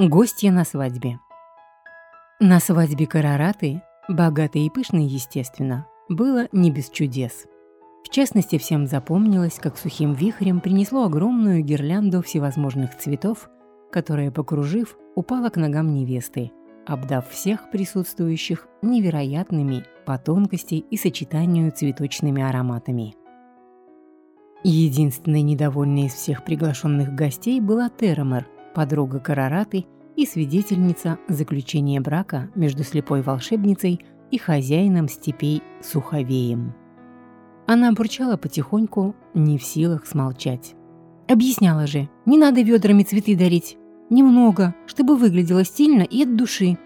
Гостья на свадьбе. На свадьбе Карараты, богатой и пышной, естественно, было не без чудес. В частности, всем запомнилось, как сухим вихрем принесло огромную гирлянду всевозможных цветов, которая, покружив, упала к ногам невесты, обдав всех присутствующих невероятными по тонкости и сочетанию цветочными ароматами. Единственной недовольной из всех приглашенных гостей была Терамер, подруга Карараты и свидетельница заключения брака между слепой волшебницей и хозяином степей Суховеем. Она бурчала потихоньку, не в силах смолчать. «Объясняла же, не надо ведрами цветы дарить. Немного, чтобы выглядело стильно и от души».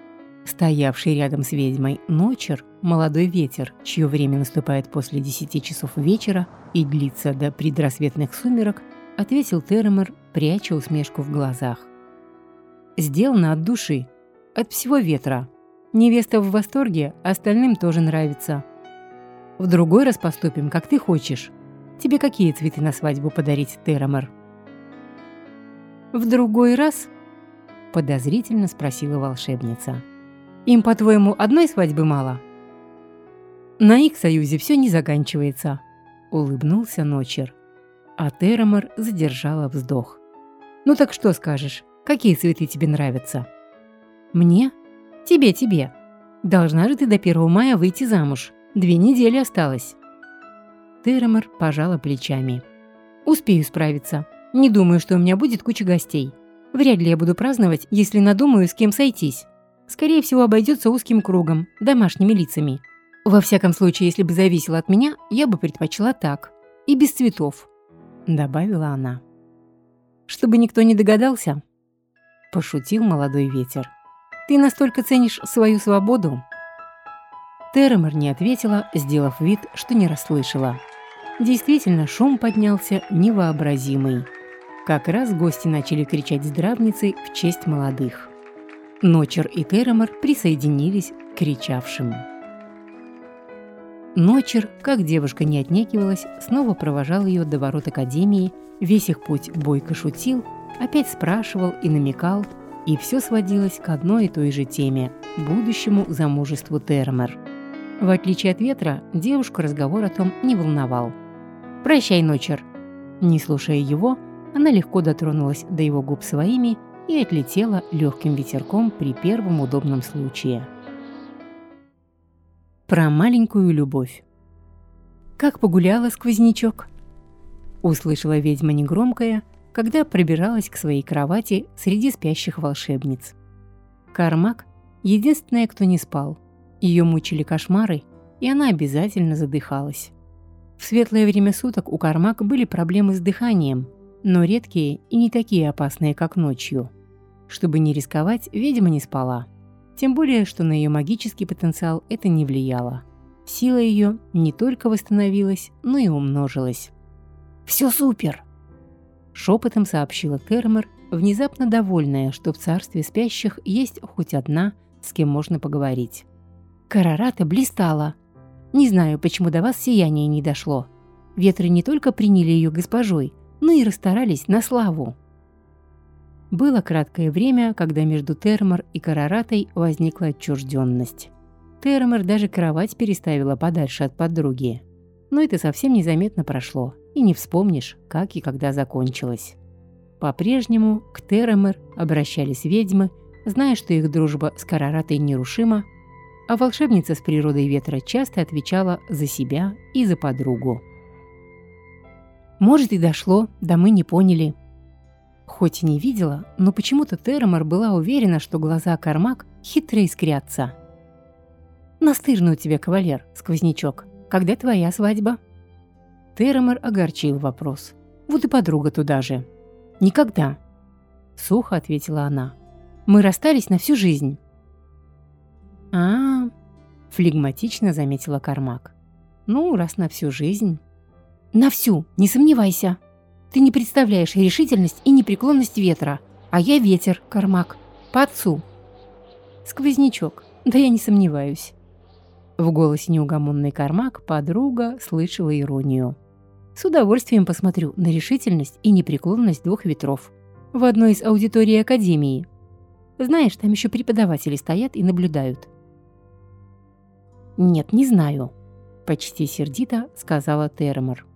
Стоявший рядом с ведьмой Ночер, молодой ветер, чье время наступает после 10 часов вечера и длится до предрассветных сумерок, ответил Теремер, пряча усмешку в глазах. «Сделано от души, от всего ветра. Невеста в восторге, остальным тоже нравится. В другой раз поступим, как ты хочешь. Тебе какие цветы на свадьбу подарить, Теремер?» «В другой раз?» – подозрительно спросила волшебница. Им, по-твоему, одной свадьбы мало? На их союзе все не заканчивается, улыбнулся Ночер. А Терамор задержала вздох. Ну так что скажешь? Какие цветы тебе нравятся? Мне? Тебе, тебе. Должна же ты до 1 мая выйти замуж. Две недели осталось. Терамор пожала плечами. Успею справиться. Не думаю, что у меня будет куча гостей. Вряд ли я буду праздновать, если надумаю с кем сойтись скорее всего, обойдется узким кругом, домашними лицами. Во всяком случае, если бы зависело от меня, я бы предпочла так. И без цветов», — добавила она. «Чтобы никто не догадался?» — пошутил молодой ветер. «Ты настолько ценишь свою свободу?» Теремер не ответила, сделав вид, что не расслышала. Действительно, шум поднялся невообразимый. Как раз гости начали кричать здравницы в честь молодых. Ночер и Теремор присоединились к кричавшим. Ночер, как девушка не отнекивалась, снова провожал ее до ворот Академии, весь их путь бойко шутил, опять спрашивал и намекал, и все сводилось к одной и той же теме – будущему замужеству Термер. В отличие от ветра, девушку разговор о том не волновал. «Прощай, Ночер!» Не слушая его, она легко дотронулась до его губ своими и отлетела легким ветерком при первом удобном случае. Про маленькую любовь. «Как погуляла сквознячок?» Услышала ведьма негромкая, когда пробиралась к своей кровати среди спящих волшебниц. Кармак — единственная, кто не спал. Ее мучили кошмары, и она обязательно задыхалась. В светлое время суток у Кармак были проблемы с дыханием, но редкие и не такие опасные, как ночью. Чтобы не рисковать, ведьма не спала. Тем более, что на ее магический потенциал это не влияло. Сила ее не только восстановилась, но и умножилась. «Все супер!» Шепотом сообщила Термер, внезапно довольная, что в царстве спящих есть хоть одна, с кем можно поговорить. Карарата блистала. Не знаю, почему до вас сияние не дошло. Ветры не только приняли ее госпожой, но и расстарались на славу. Было краткое время, когда между Термор и Караратой возникла отчужденность. Термор даже кровать переставила подальше от подруги. Но это совсем незаметно прошло, и не вспомнишь, как и когда закончилось. По-прежнему к Теремер обращались ведьмы, зная, что их дружба с Караратой нерушима, а волшебница с природой ветра часто отвечала за себя и за подругу. «Может, и дошло, да мы не поняли», Хоть и не видела, но почему-то Теремор была уверена, что глаза Кармак хитро искрятся. «Настырный у тебя кавалер, сквознячок. Когда твоя свадьба?» Теремор огорчил вопрос. «Вот и подруга туда же». «Никогда», — сухо ответила она. «Мы расстались на всю жизнь». «А-а-а», флегматично заметила Кармак. «Ну, раз на всю жизнь». «На всю, не сомневайся», ты не представляешь решительность и непреклонность ветра, а я ветер, Кармак, по отцу. Сквознячок, да я не сомневаюсь. В голосе неугомонный Кармак подруга слышала иронию. С удовольствием посмотрю на решительность и непреклонность двух ветров в одной из аудиторий Академии. Знаешь, там еще преподаватели стоят и наблюдают». «Нет, не знаю», – почти сердито сказала Термор.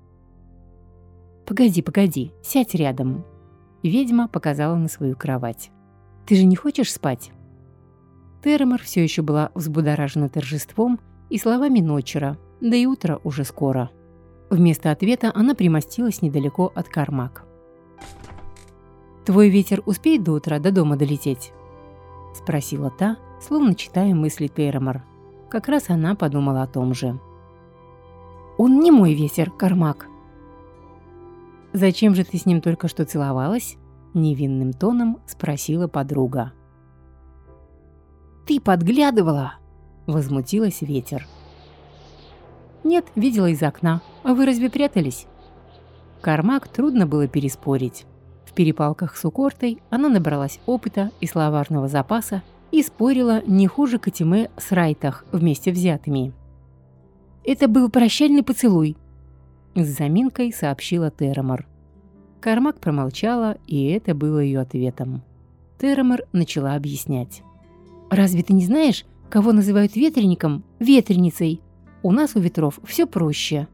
«Погоди, погоди, сядь рядом». Ведьма показала на свою кровать. «Ты же не хочешь спать?» Термор все еще была взбудоражена торжеством и словами Ночера, да и утро уже скоро. Вместо ответа она примостилась недалеко от Кармак. «Твой ветер успеет до утра до дома долететь?» – спросила та, словно читая мысли Термор. Как раз она подумала о том же. «Он не мой ветер, Кармак», «Зачем же ты с ним только что целовалась?» – невинным тоном спросила подруга. «Ты подглядывала!» – возмутилась ветер. «Нет, видела из окна. А вы разве прятались?» Кармак трудно было переспорить. В перепалках с Укортой она набралась опыта и словарного запаса и спорила не хуже Катиме с Райтах вместе взятыми. «Это был прощальный поцелуй», с заминкой сообщила Терамор. Кармак промолчала, и это было ее ответом. Терамор начала объяснять. «Разве ты не знаешь, кого называют ветреником? Ветреницей. У нас у ветров все проще».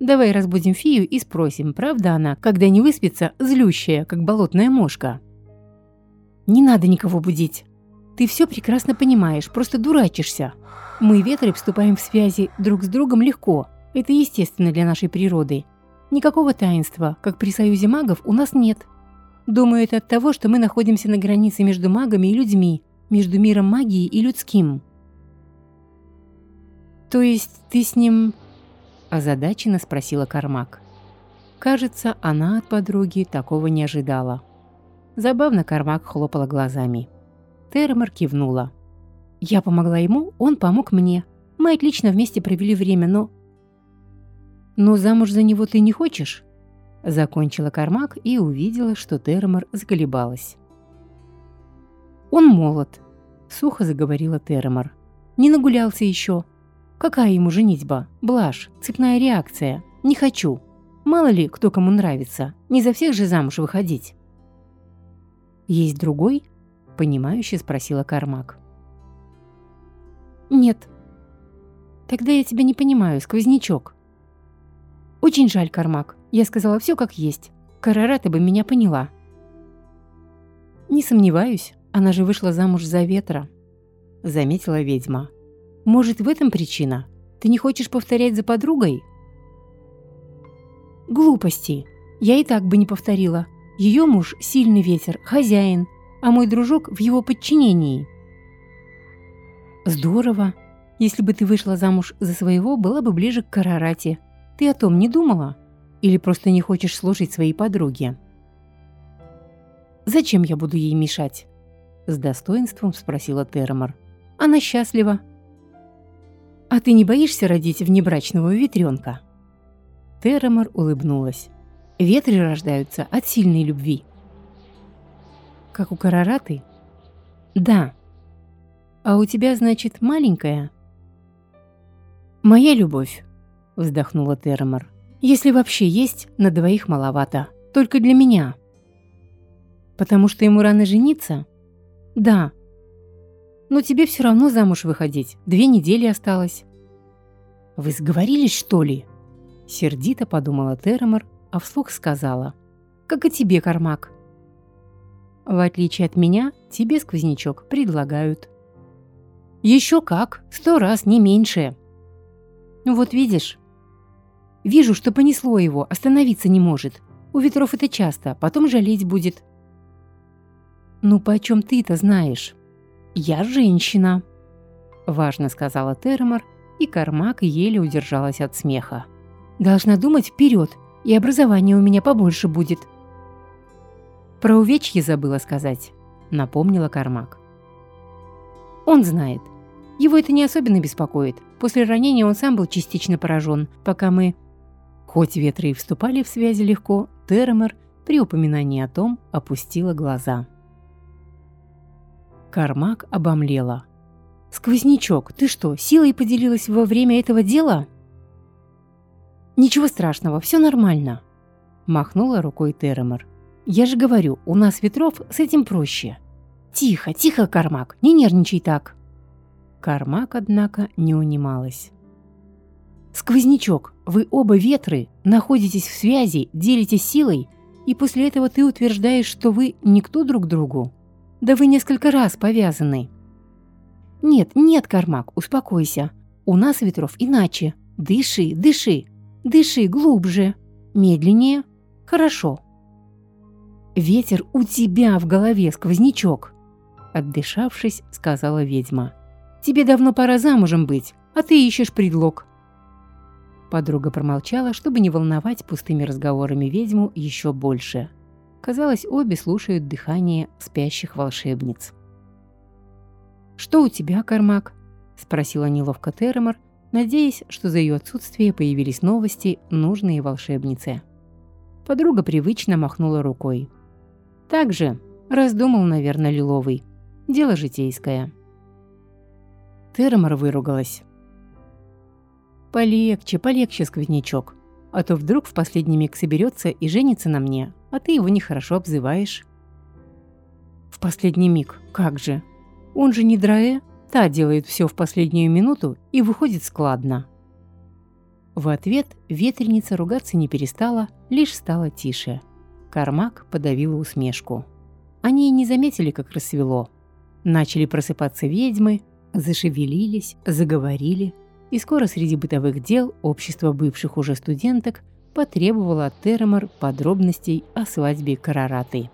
«Давай разбудим фию и спросим, правда она, когда не выспится, злющая, как болотная мошка?» «Не надо никого будить. Ты все прекрасно понимаешь, просто дурачишься. Мы, ветры, вступаем в связи друг с другом легко, это естественно для нашей природы. Никакого таинства, как при союзе магов, у нас нет. Думаю, это от того, что мы находимся на границе между магами и людьми, между миром магии и людским. То есть ты с ним... озадаченно спросила Кармак. Кажется, она от подруги такого не ожидала. Забавно Кармак хлопала глазами. Термор кивнула. «Я помогла ему, он помог мне. Мы отлично вместе провели время, но «Но замуж за него ты не хочешь?» Закончила Кармак и увидела, что Термор заколебалась. «Он молод», — сухо заговорила Термор. «Не нагулялся еще. Какая ему женитьба? Блажь, цепная реакция. Не хочу. Мало ли, кто кому нравится. Не за всех же замуж выходить». «Есть другой?» — понимающе спросила Кармак. «Нет». «Тогда я тебя не понимаю, сквознячок», «Очень жаль, Кармак. Я сказала все как есть. Карарата бы меня поняла». «Не сомневаюсь, она же вышла замуж за ветра», — заметила ведьма. «Может, в этом причина? Ты не хочешь повторять за подругой?» «Глупости. Я и так бы не повторила. Ее муж — сильный ветер, хозяин, а мой дружок в его подчинении». «Здорово. Если бы ты вышла замуж за своего, была бы ближе к Карарате», ты о том не думала? Или просто не хочешь слушать своей подруге?» «Зачем я буду ей мешать?» С достоинством спросила Термор. «Она счастлива». «А ты не боишься родить внебрачного ветренка?» Термор улыбнулась. «Ветры рождаются от сильной любви». «Как у Карараты?» «Да». «А у тебя, значит, маленькая?» «Моя любовь вздохнула Термор. «Если вообще есть, на двоих маловато. Только для меня». «Потому что ему рано жениться?» «Да». «Но тебе все равно замуж выходить. Две недели осталось». «Вы сговорились, что ли?» Сердито подумала Термор, а вслух сказала. «Как и тебе, Кармак». «В отличие от меня, тебе, сквознячок, предлагают». «Еще как, сто раз, не меньше». «Вот видишь, Вижу, что понесло его, остановиться не может. У ветров это часто, потом жалеть будет. «Ну, почем ты-то знаешь?» «Я женщина», – важно сказала Термор, и Кармак еле удержалась от смеха. «Должна думать вперед, и образование у меня побольше будет». «Про увечье забыла сказать», – напомнила Кармак. «Он знает. Его это не особенно беспокоит. После ранения он сам был частично поражен, пока мы Хоть ветры и вступали в связи легко, Термер при упоминании о том опустила глаза. Кармак обомлела. «Сквознячок, ты что, силой поделилась во время этого дела?» «Ничего страшного, все нормально», – махнула рукой Теремер. Я же говорю, у нас ветров с этим проще. Тихо, тихо, Кармак, не нервничай так. Кармак, однако, не унималась. «Сквознячок, вы оба ветры, находитесь в связи, делитесь силой, и после этого ты утверждаешь, что вы никто друг другу? Да вы несколько раз повязаны». «Нет, нет, Кармак, успокойся. У нас ветров иначе. Дыши, дыши, дыши глубже, медленнее. Хорошо». «Ветер у тебя в голове, сквознячок!» Отдышавшись, сказала ведьма. «Тебе давно пора замужем быть, а ты ищешь предлог. Подруга промолчала, чтобы не волновать пустыми разговорами ведьму еще больше. Казалось, обе слушают дыхание спящих волшебниц. «Что у тебя, Кармак?» – спросила неловко Терремор, надеясь, что за ее отсутствие появились новости, нужные волшебнице. Подруга привычно махнула рукой. «Так же, раздумал, наверное, Лиловый. Дело житейское». Терремор выругалась. «Полегче, полегче, сквознячок. А то вдруг в последний миг соберется и женится на мне, а ты его нехорошо обзываешь». «В последний миг? Как же? Он же не Драэ, та делает все в последнюю минуту и выходит складно». В ответ ветреница ругаться не перестала, лишь стала тише. Кармак подавила усмешку. Они и не заметили, как рассвело. Начали просыпаться ведьмы, зашевелились, заговорили, и скоро среди бытовых дел общество бывших уже студенток потребовало от Теремор подробностей о свадьбе Карараты.